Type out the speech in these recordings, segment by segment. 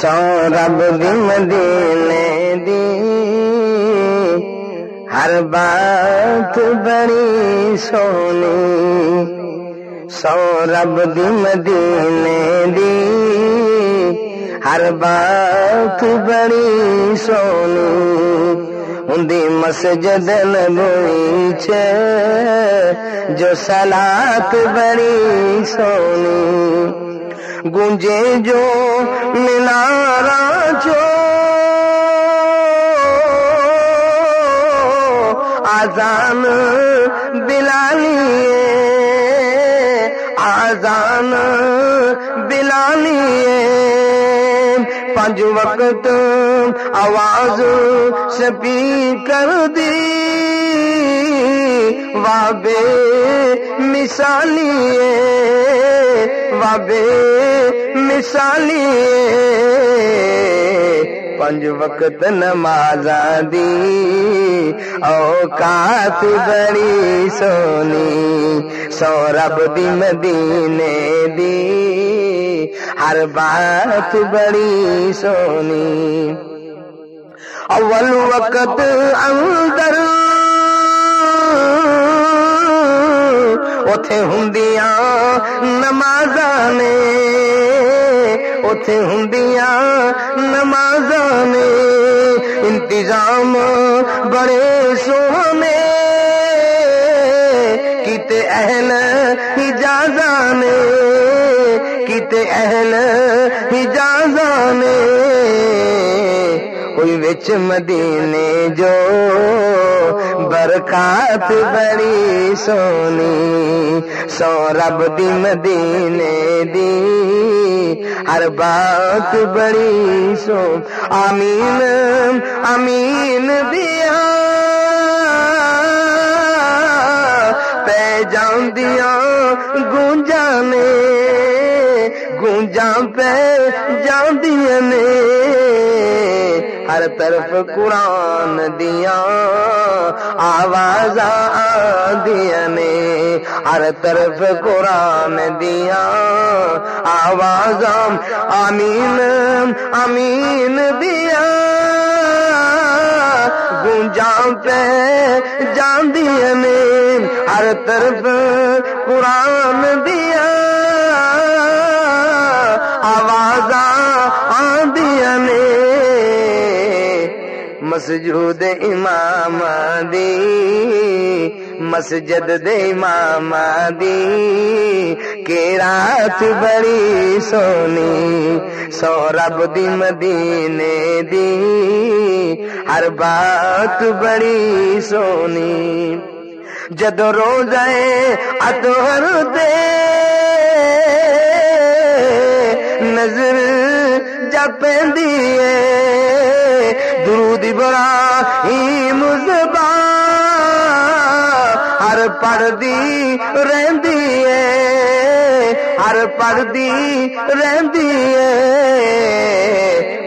سو رب دی مدینے دی۔ ہر بات بڑی سونی۔ سو رب دی مدینے دی۔ ہر بات بڑی سونی۔ ہوں مسجد نبوی چ جو سلات بڑی سونی۔ گونجے جو مینارا چو آزان بلالی آزان بلالی پانچ وقت آواز سپی کر دی۔ وابے مثالی وابے مثالی پنج وقت نماز دی، اوقات بڑی سونی۔ سو رب دی مدینے دی، ہر بات بڑی سونی۔ اول وقت اندر اتے ہوں نماز نے اتے ہوں نماز نے انتظام بڑے سونے کتے اہل ہجازا نے کتے اہل ہجازا نے کوئی وچ مدینے جو برکات بڑی سونی، سو رب دی مدینے دی ہر بات بڑی سو آمین آمین دیا۔ پہ جاندیاں گونجا نے گونجا پہ جاندیاں نے۔ ہر طرف قرآن دیا آواز آدیا نے۔ ہر طرف قرآن دیا آواز آمین آمین دیا۔ گونجا پہ جاندیا نے، ہر طرف قرآن دیا۔ مسجود امام دی مسجد دے امام دی کے رات بڑی سونی، سو رب دی مدینے دی۔ ہر بات بڑی سونی۔ جد روزے اتہر دے، نظر جا پی درود بڑا ہی مزبا ہر پڑھدی رہندی ہے، ہر پڑھدی رہندی ہے۔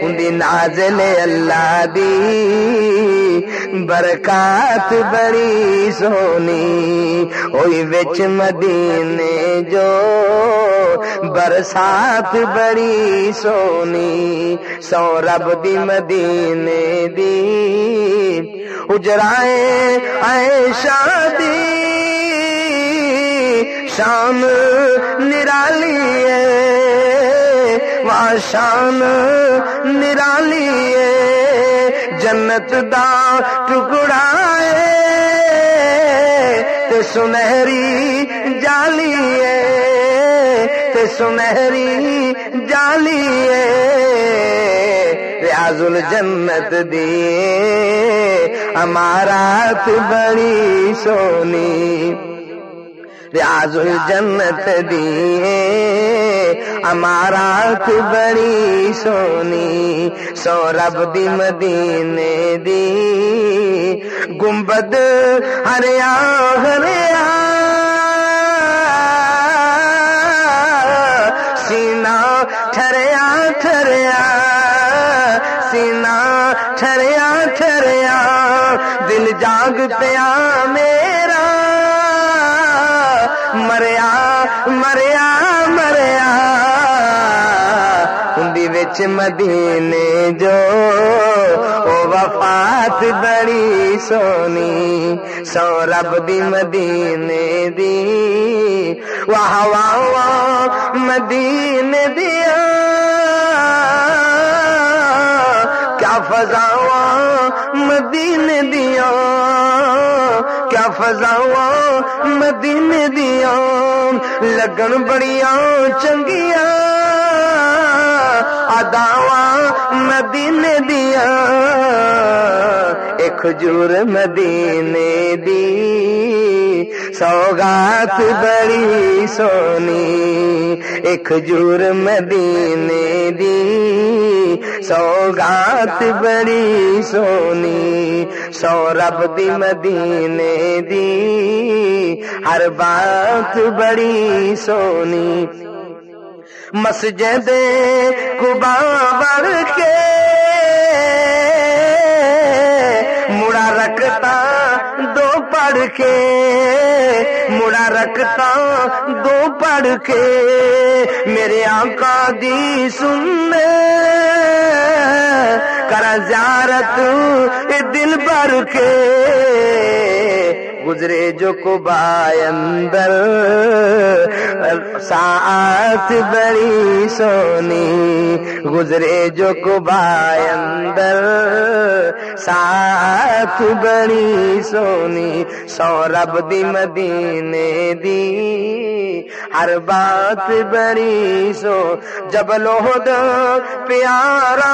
اندی نازل اللہ دی۔ برکات بڑی سونی ہوئی وچ مدینے جو برسات بڑی سونی۔ سو رب دی مدینے دی اجرائے اے شادی شان نرالی وا شان نرالی جنت دا ٹکڑا تے سنہری جالی تے سنہری جالی ریاض الجنت دیے امارات بڑی سونی۔ ریاض الجنت دیے امارات بڑی سونی سو رب دی مدینے دی۔ گنبد ہریا ہریا سینا ٹھریا ٹھریا سینا ٹھریا ٹھریا دل جاگ پیا میرا مریا مدینے جو او وفات بڑی سونی، سو رب دی مدینے دی۔ واہ واہ واہ مدینے دیا۔ کیا فضاواں مدینے دیا۔ کیا فضاواں مدینے دیا۔ لگن بڑیاں چنگیاں۔ اداواں مدینے دیا، ایک کھجور مدینے دی۔ سوگات بڑی سونی، ایک کھجور مدینے دی۔ سوگات بڑی سونی، سو رب دی مدینے دی۔ ہر بات بڑی سونی۔ مسجد کبا بڑھ کے مڑا رکھتا دو پڑھ کے مڑا رکھتا دو پڑھ کے میرے آقا دی سن کرا زیارت دل بھر کے۔ گزرے جو کبائے اندر ساتھ بڑی سونی، گزرے جو کبائے اندر ساتھ بڑی سونی، سو رب دی مدینے دی، ہر بات بڑی سو، جب لوہد پیارا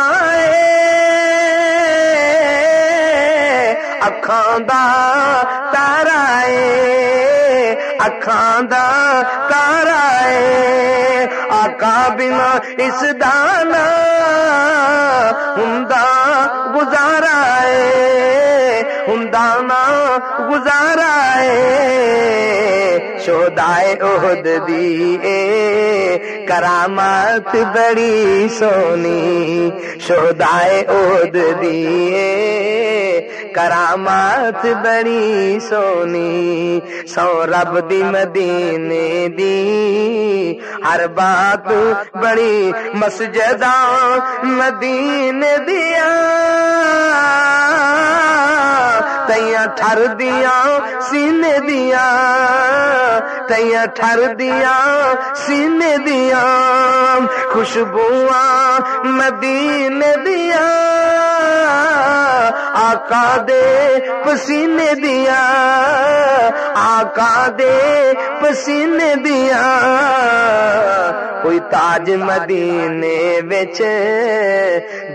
اکھاں دا تارا اکھاں دا تارا آقا بنا اس دانا ہندا گزارا ہندانا گزارا شودائے عہد دی اے کرامات بڑی سونی شودائے عہد دی اے کرامات بڑی سونی، سو رب دی مدینے دی۔ ہر بات بڑی مسجداں مدینے دیا تیاں ٹھر دیا سینے دیا تیاں ٹھر دیا سینے دیا خوشبواں مدینے دیا آقا دے پسینے دیا، آقا دے پسینے دیا۔ کوئی تاج مدینے بچ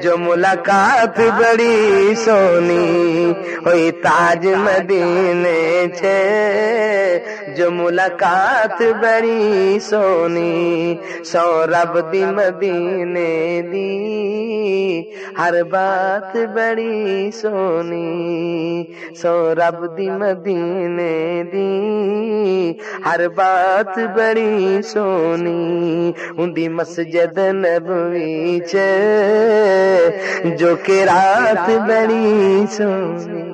جو ملاقات بڑی سونی ہوئی تاج مدینے چ جو ملاقات بڑی سونی، سو رب دی مدینے دی۔ ہر بات بڑی سونی، سو رب دی مدینے دی۔ ہر بات بڑی سونی ہندی مسجد نبوی چ، جو کہ رات بڑی سونی۔